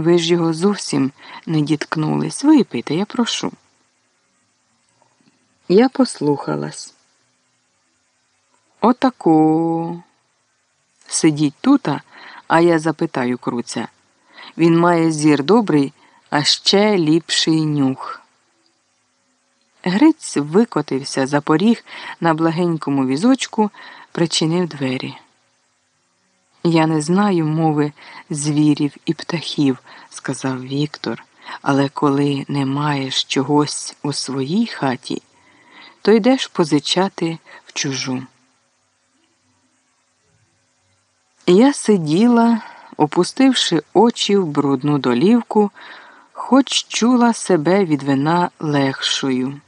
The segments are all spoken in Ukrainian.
Ви ж його зовсім не діткнулись. Випийте, я прошу. Я послухалась. Отаку. Сидіть тута, а я запитаю круця. Він має зір добрий, а ще ліпший нюх. Гриць викотився за поріг на благенькому візочку, причинив двері. Я не знаю мови звірів і птахів, сказав Віктор, але коли не маєш чогось у своїй хаті, то йдеш позичати в чужу. Я сиділа, опустивши очі в брудну долівку, хоч чула себе від вина легшою.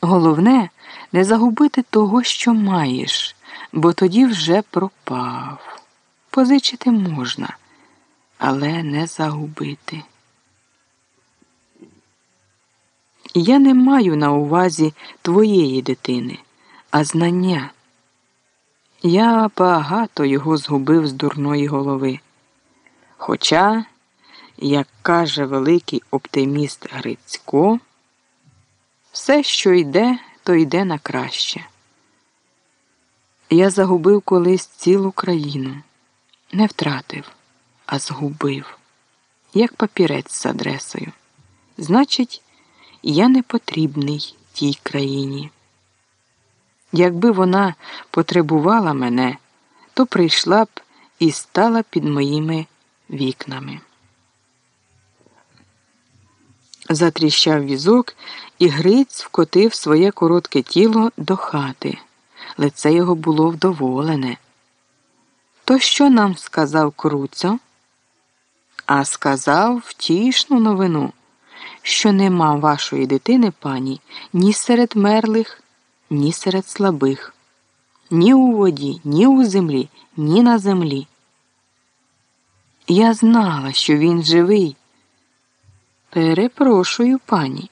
Головне не загубити того, що маєш, бо тоді вже пропав. Позичити можна, але не загубити. Я не маю на увазі твоєї дитини, а знання. Я багато його згубив з дурної голови. Хоча, як каже великий оптиміст Грицько, все, що йде, то йде на краще. Я загубив колись цілу країну, не втратив, а згубив, як папірець з адресою. Значить, я не потрібний тій країні. Якби вона потребувала мене, то прийшла б і стала під моїми вікнами. Затріщав візок, і Гриць вкотив своє коротке тіло до хати. Лице його було вдоволене. То що нам сказав Круцьо? А сказав втішну новину, що нема вашої дитини, пані, ні серед мерлих, ні серед слабих, ні у воді, ні у землі, ні на землі. Я знала, що він живий. Перепрошую, пані.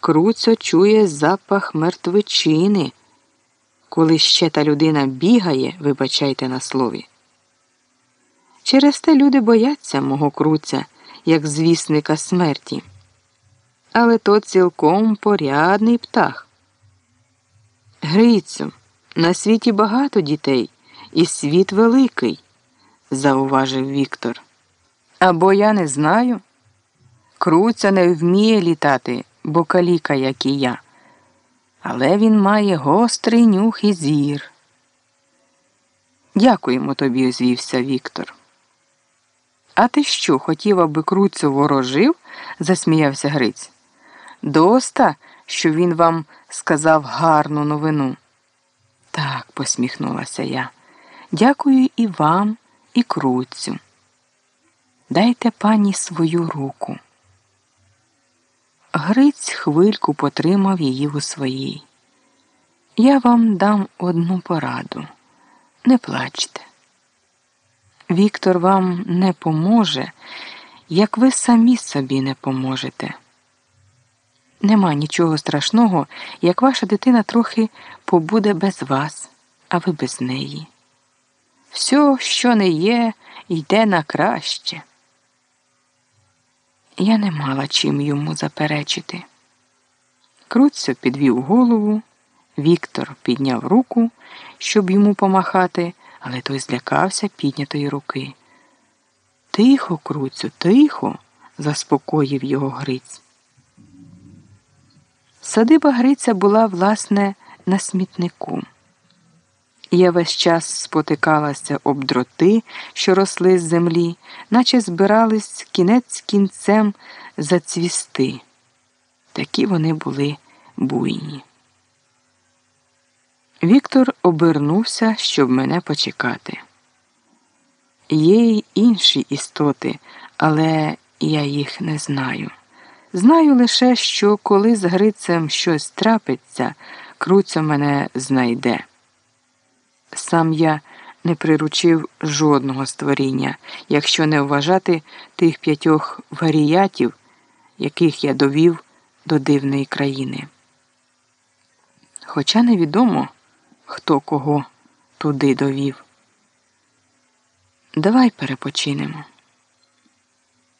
Круцьо чує запах мертвичини. Коли ще та людина бігає, вибачайте на слові. Через те люди бояться мого круця, як звісника смерті. Але то цілком порядний птах. Грицю, на світі багато дітей, і світ великий, зауважив Віктор. Або я не знаю. Круця не вміє літати, бо каліка, як і я. Але він має гострий нюх і зір. Дякуємо тобі, озвівся Віктор. А ти що, хотів, аби Круцю ворожив? засміявся Гриць. Доста, що він вам сказав гарну новину. Так, посміхнулася я. Дякую і вам, і Круцю. Дайте пані свою руку. Гриць хвильку потримав її у своїй. Я вам дам одну пораду. Не плачте. Віктор вам не поможе, як ви самі собі не поможете. Нема нічого страшного, як ваша дитина трохи побуде без вас, а ви без неї. Все, що не є, йде на краще. Я не мала чим йому заперечити. Круцьо підвів голову, Віктор підняв руку, щоб йому помахати, але той злякався піднятої руки. Тихо, Круцю, тихо, заспокоїв його Гриць. Садиба Гриця була, власне, на смітнику. Я весь час спотикалася об дроти, що росли з землі, наче збирались кінець кінцем зацвісти. Такі вони були буйні. Віктор обернувся, щоб мене почекати. Є й інші істоти, але я їх не знаю. Знаю лише, що коли з Грицем щось трапиться, Круцьо мене знайде. Сам я не приручив жодного створіння, якщо не вважати тих п'ятьох варіятів, яких я довів до дивної країни. Хоча невідомо, хто кого туди довів. Давай перепочинемо.